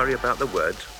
worry about the words.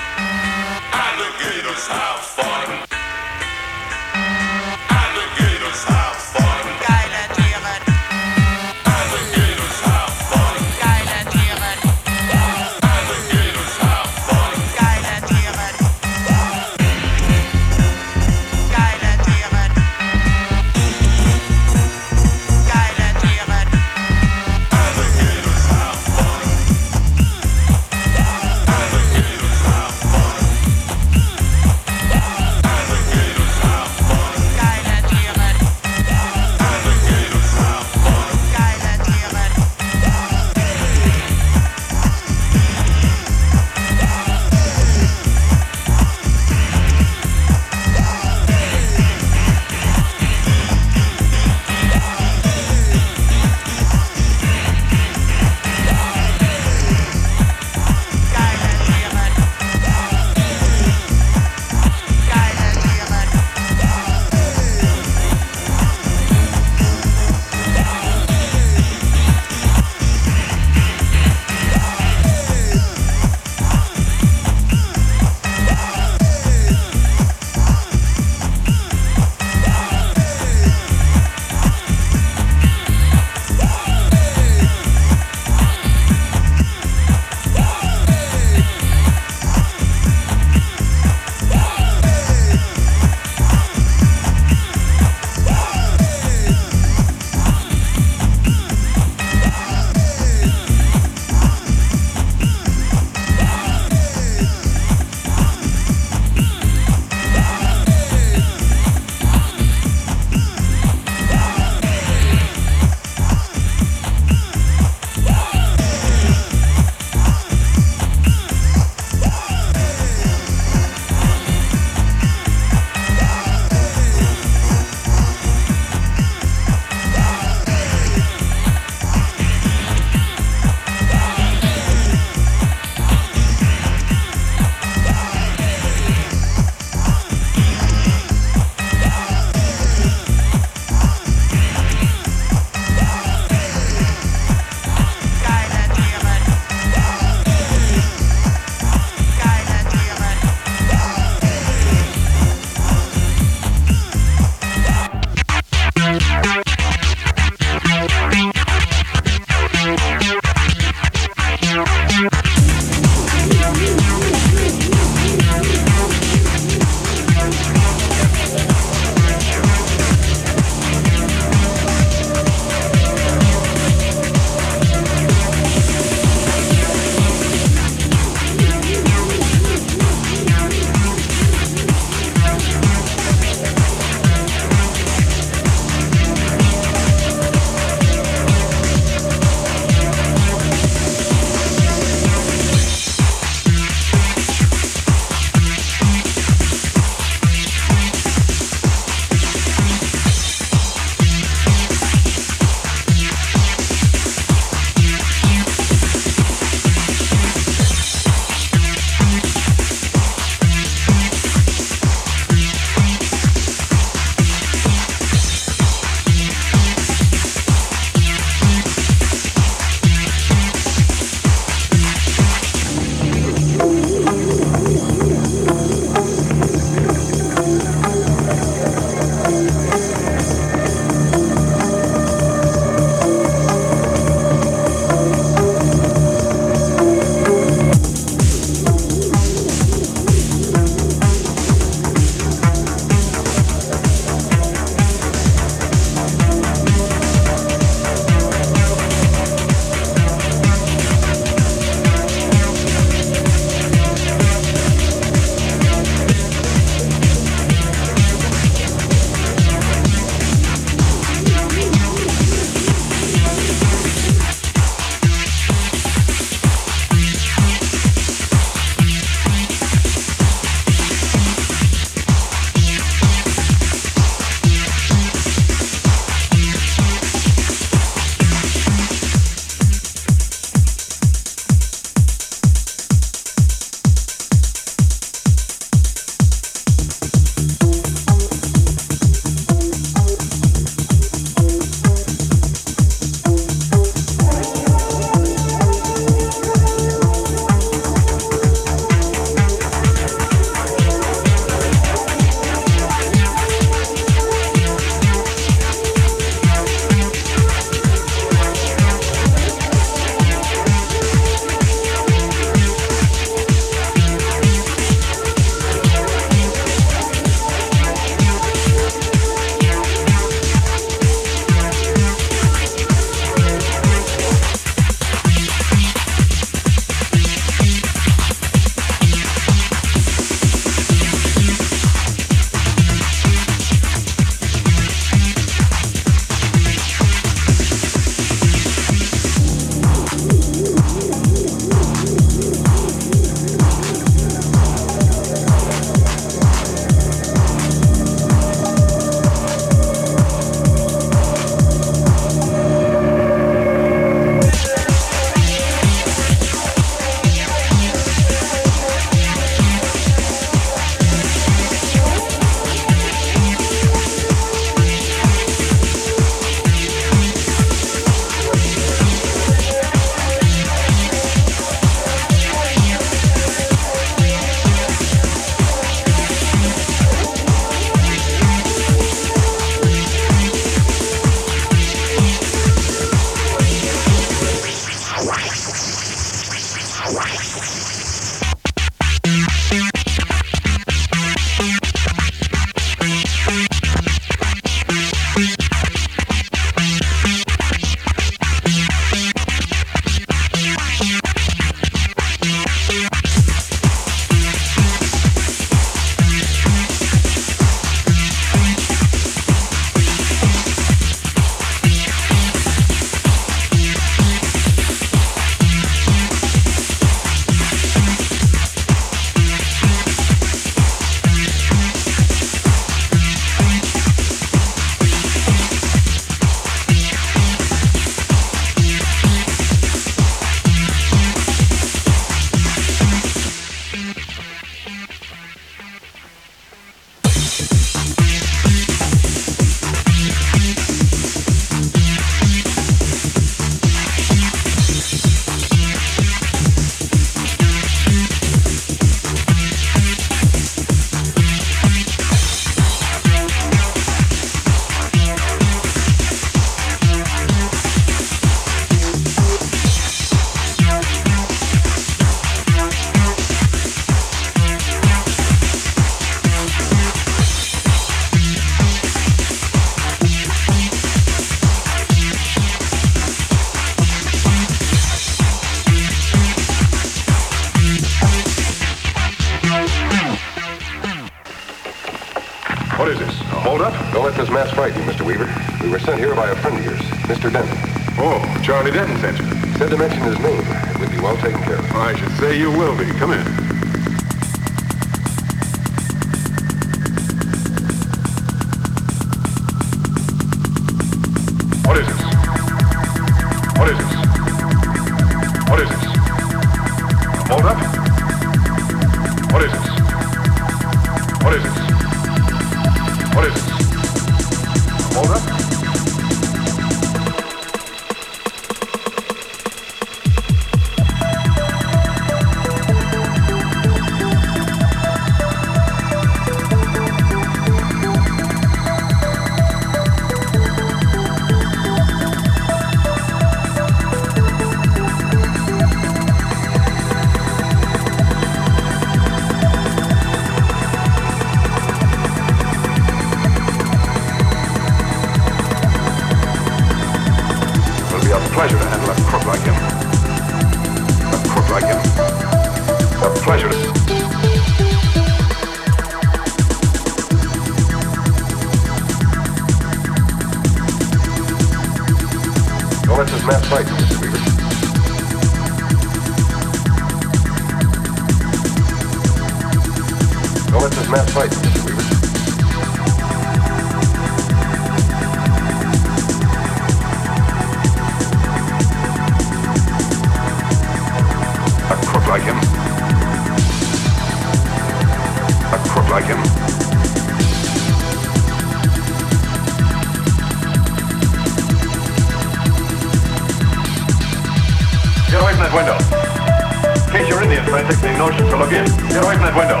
notion to look in. Get away from that window.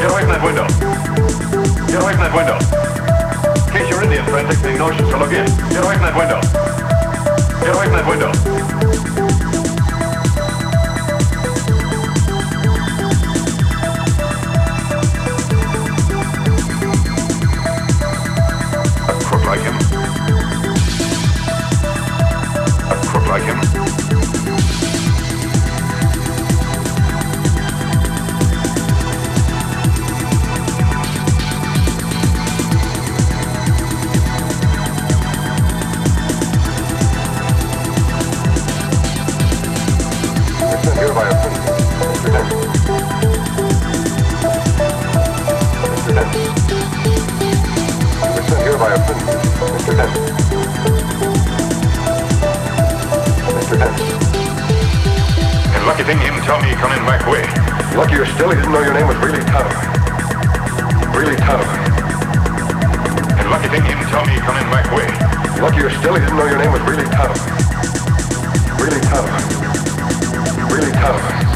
Get away from that window. Get away from that window. In case you're Indian friend, take the notion to look in. Get away from that window. Get away from that window. like him. A crook like him. lucky thing him, didn't tell me you come in my way. Luckier still, he didn't know your name was really tough, Really tough. And lucky thing him, didn't tell me you come in my way. Luckier still, he didn't know your name was really tough, Really tough, Really tough.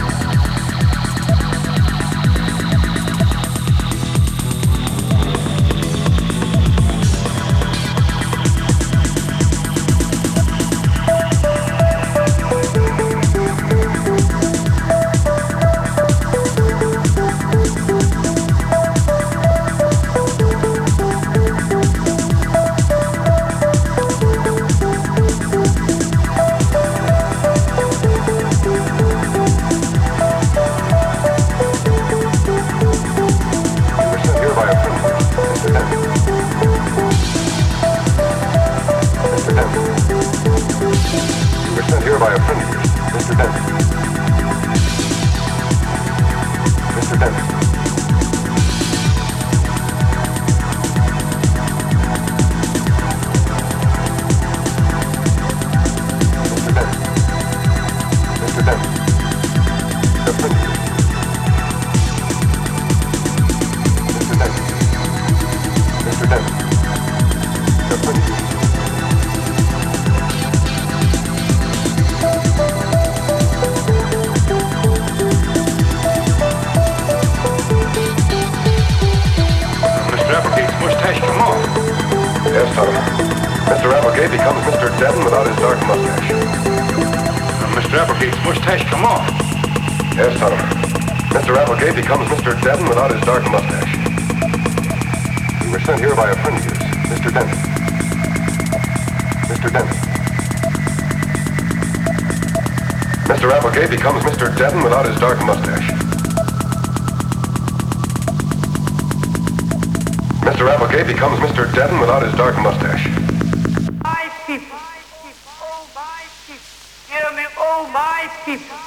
becomes Mr. Denton without his dark mustache. Mr. Applegate becomes Mr. Denton without his dark mustache. My people, oh my people, hear me, oh my people.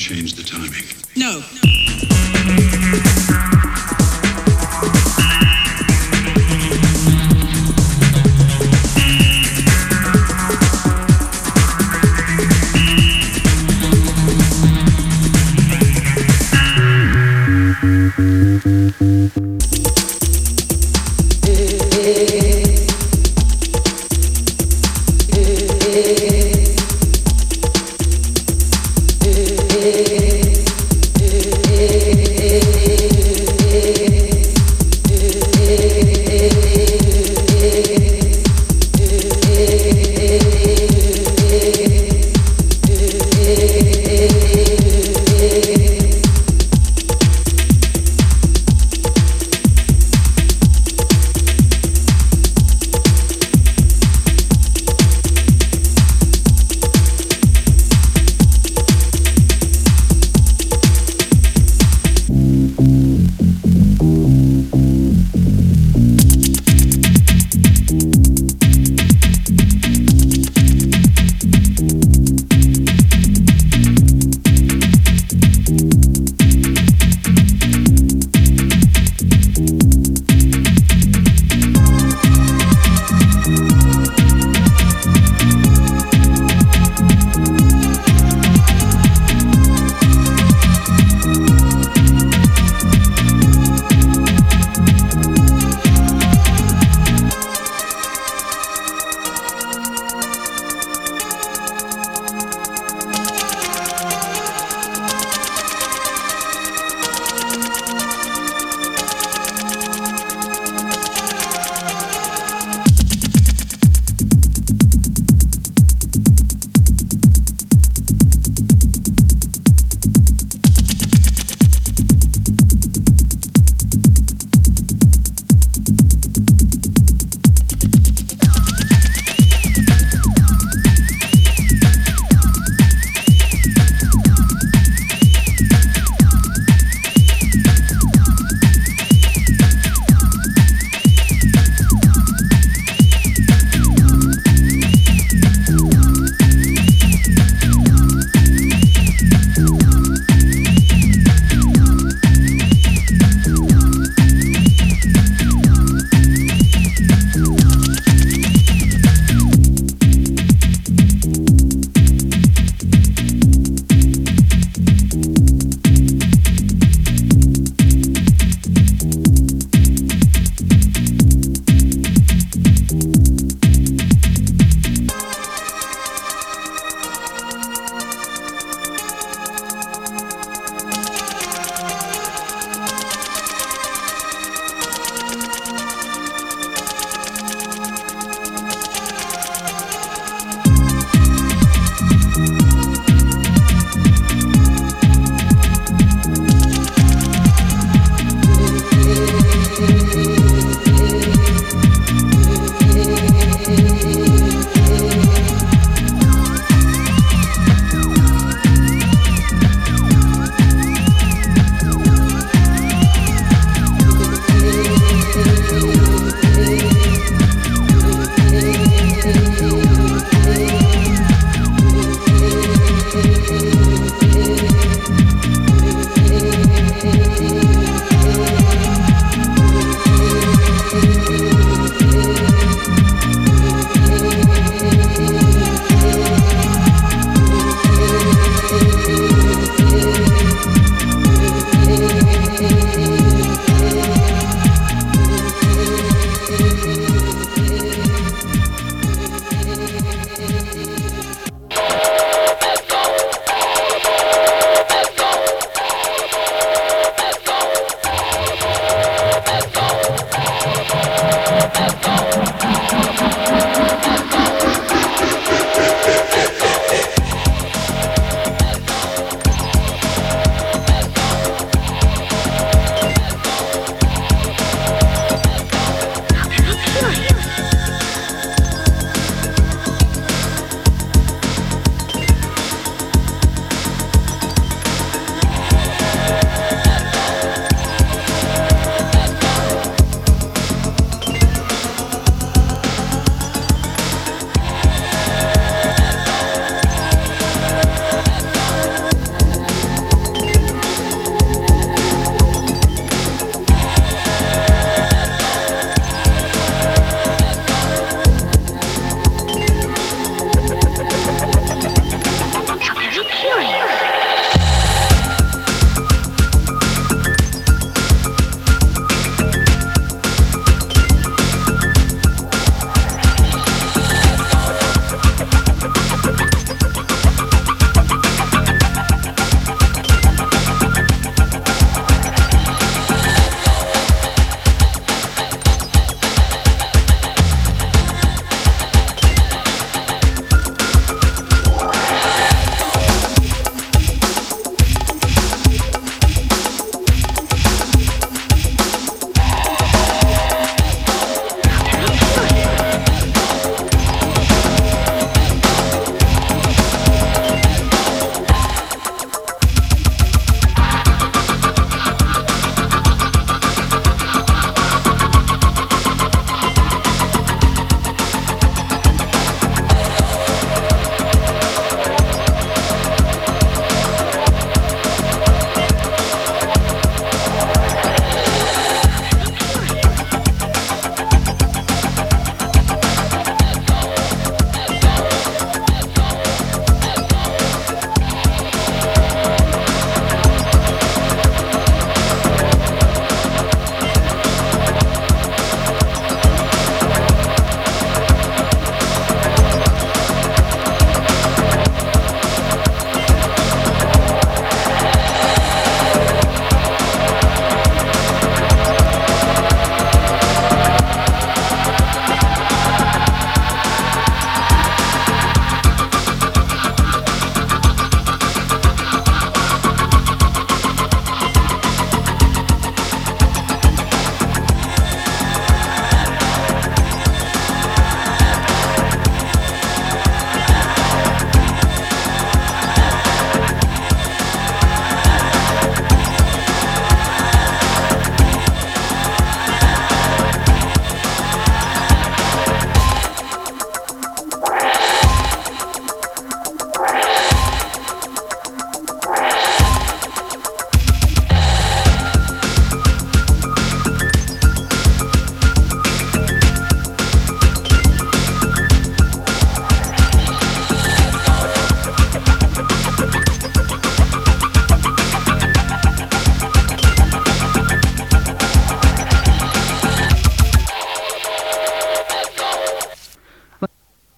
change the timing. No. no.